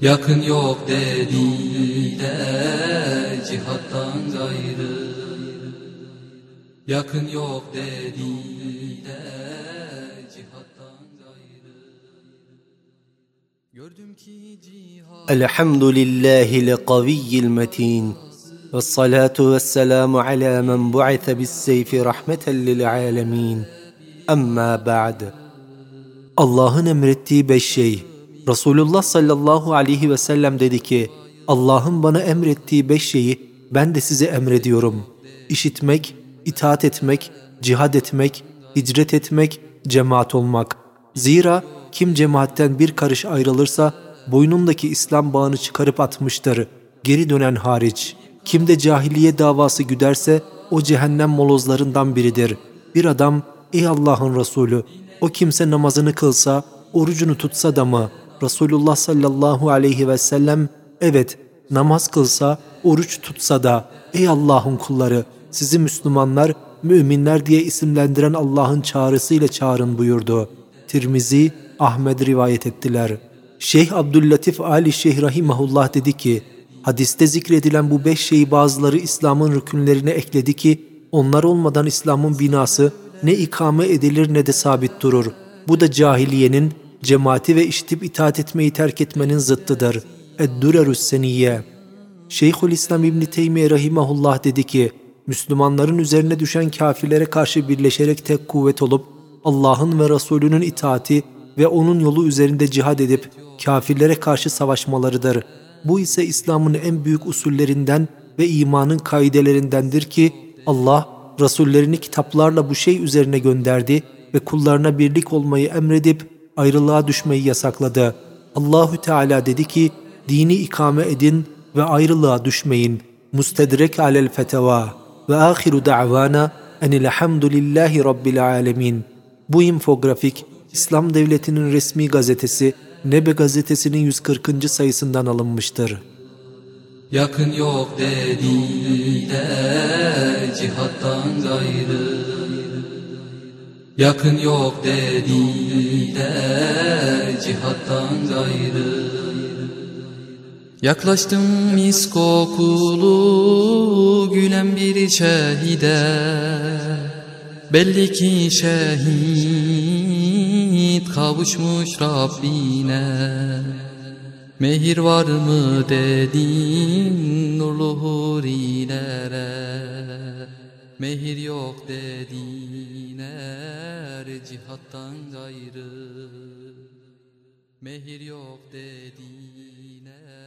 Yakın yok dediler cihattan gayrı Yakın yok dediler cihattan gayrı Gördüm ki cihat الحمد لله القوي المتين والصلاة والسلام على من بعث بالسيف رحمة للعالمين أما بعد Allah'ın emrettiği beş şey. Resulullah sallallahu aleyhi ve sellem dedi ki, Allah'ın bana emrettiği beş şeyi ben de size emrediyorum. İşitmek, itaat etmek, cihad etmek, hicret etmek, cemaat olmak. Zira kim cemaatten bir karış ayrılırsa boynundaki İslam bağını çıkarıp atmıştır. Geri dönen hariç. Kim de cahiliye davası güderse o cehennem molozlarından biridir. Bir adam ey Allah'ın Resulü o kimse namazını kılsa, orucunu tutsa da mı? Resulullah sallallahu aleyhi ve sellem evet namaz kılsa, oruç tutsa da ey Allah'ın kulları sizi Müslümanlar, müminler diye isimlendiren Allah'ın çağrısıyla çağırın buyurdu. Tirmizi, Ahmed rivayet ettiler. Şeyh Abdüllatif Ali Şeyh Rahimahullah dedi ki, hadiste zikredilen bu beş şeyi bazıları İslam'ın rükünlerine ekledi ki, onlar olmadan İslam'ın binası ne ikame edilir ne de sabit durur. Bu da cahiliyenin, cemaati ve işitip itaat etmeyi terk etmenin zıttıdır. Eddurerus seniyye. Şeyhülislam İbni Teymiye Rahimahullah dedi ki, Müslümanların üzerine düşen kafirlere karşı birleşerek tek kuvvet olup, Allah'ın ve Resulünün itaati ve onun yolu üzerinde cihad edip kafirlere karşı savaşmalarıdır. Bu ise İslam'ın en büyük usullerinden ve imanın kaidelerindendir ki Allah Resullerini kitaplarla bu şey üzerine gönderdi ve kullarına birlik olmayı emredip ayrılığa düşmeyi yasakladı. Allahü Teala dedi ki dini ikame edin ve ayrılığa düşmeyin. Mustedrek alel feteva ve ahiru da'vana enilhamdülillahi rabbil alemin. Bu infografik İslam Devleti'nin resmi gazetesi Nebe gazetesinin 140. sayısından alınmıştır. Yakın yok dediler cihattan gayrı Yakın yok dediler cihattan gayrı. Yaklaştım mis kokulu gülen bir şehide. Belli ki şehit kavuşmuş Rabbine. Mehir var mı dedin nurlu hurilere Mehir yok dediler cihattan gayrı. Mehir yok dediler